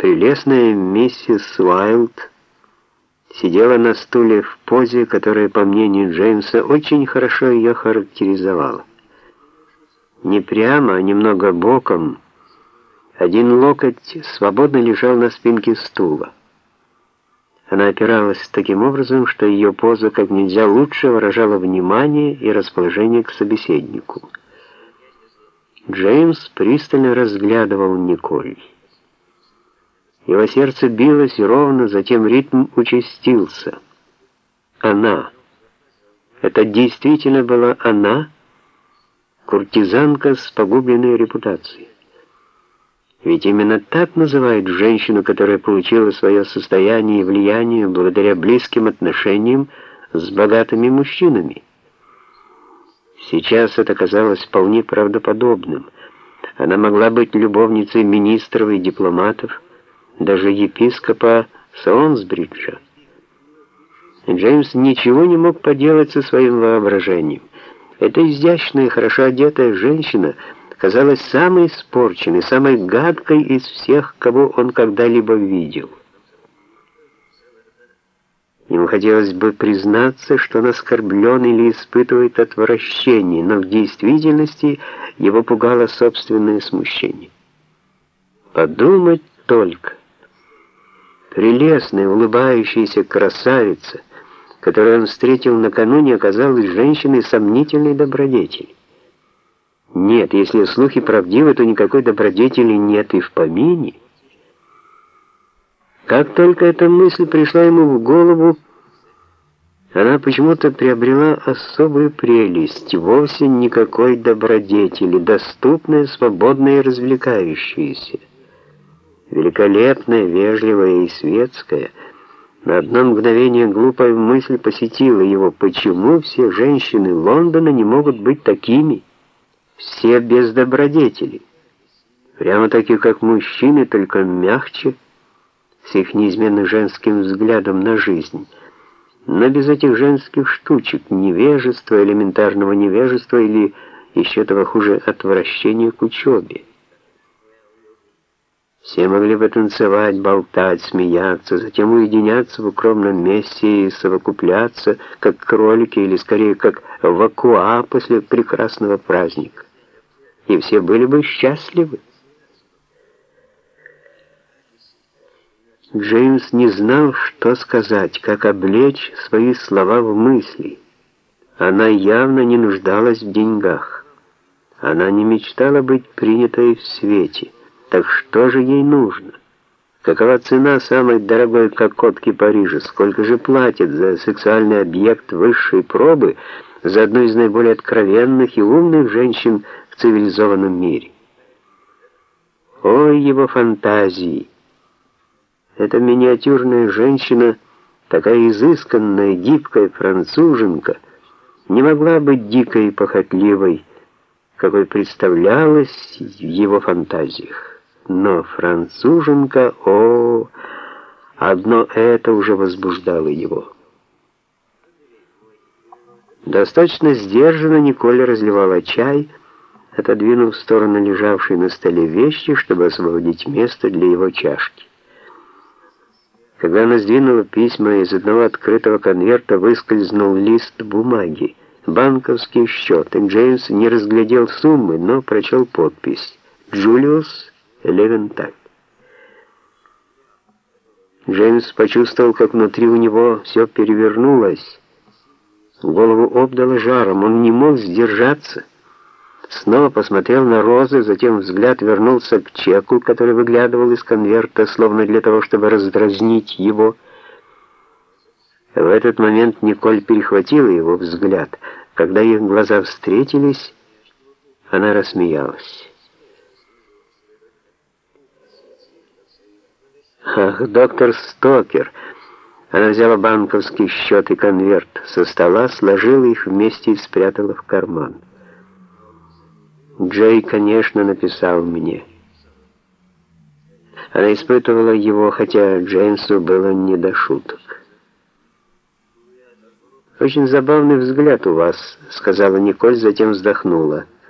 Прелестная миссис Уайлд сидела на стуле в позе, которая, по мнению Джеймса, очень хорошо ее характеризовала. Не прямо, а немного боком, один локоть свободно лежал на спинке стула. Она опиралась таким образом, что ее поза как нельзя лучше выражала внимание и расположение к собеседнику. Джеймс пристально разглядывал Николь. Его сердце билось ровно, затем ритм участился. Она. Это действительно была она, куртизанка с погубленной репутацией. Ведь именно так называют женщину, которая получила свое состояние и влияние благодаря близким отношениям с богатыми мужчинами. Сейчас это казалось вполне правдоподобным. Она могла быть любовницей министров и дипломатов, даже епископа Солнсбриджа. Джеймс ничего не мог поделать со своим воображением. Эта изящная, хорошо одетая женщина — казалась самой испорченной, самой гадкой из всех, кого он когда-либо видел. Ему хотелось бы признаться, что он оскорблен или испытывает отвращение, но в действительности его пугало собственное смущение. Подумать только. Прелестная, улыбающаяся красавица, которую он встретил накануне, оказалась женщиной сомнительной добродетели. Нет, если слухи правдивы, то никакой добродетели нет и в помине. Как только эта мысль пришла ему в голову, она почему-то приобрела особую прелесть, вовсе никакой добродетели, доступная, свободная и развлекающаяся. Великолепная, вежливая и светская. На одно мгновение глупая мысль посетила его, почему все женщины Лондона не могут быть такими, все без добродетели. Прямо такие, как мужчины, только мягче, с их неизменно женским взглядом на жизнь. Но без этих женских штучек, невежества, элементарного невежества или еще того хуже отвращения к учебе. Все могли бы танцевать, болтать, смеяться, затем уединяться в укромном месте и совокупляться, как кролики или скорее как вакуа после прекрасного праздника и все были бы счастливы. Джеймс не знал, что сказать, как облечь свои слова в мысли. Она явно не нуждалась в деньгах. Она не мечтала быть принятой в свете. Так что же ей нужно? Какова цена самой дорогой кокотки Парижа? Сколько же платят за сексуальный объект высшей пробы, за одну из наиболее откровенных и умных женщин цивилизованном мире. Ой, его фантазии! Эта миниатюрная женщина, такая изысканная, гибкая француженка, не могла быть дикой и похотливой, какой представлялась в его фантазиях. Но француженка, о, одно это уже возбуждало его. Достаточно сдержанно Николя разливала чай, отодвинув в сторону лежавшей на столе вещи, чтобы освободить место для его чашки. Когда она сдвинула письма, из одного открытого конверта выскользнул лист бумаги, банковский счет, и Джеймс не разглядел суммы, но прочел подпись «Джулиус Левенталь». Джеймс почувствовал, как внутри у него все перевернулось. Голову обдало жаром, он не мог сдержаться снова посмотрел на розы, затем взгляд вернулся к чеку, который выглядывал из конверта, словно для того, чтобы раздразнить его. В этот момент Николь перехватила его взгляд. Когда их глаза встретились, она рассмеялась. «Ах, доктор Стокер!» Она взяла банковский счет и конверт со стола, сложила их вместе и спрятала в карман. Джей, конечно, написал мне. Она испытывала его, хотя Джеймсу было не до шуток. «Очень забавный взгляд у вас», — сказала Николь, затем вздохнула.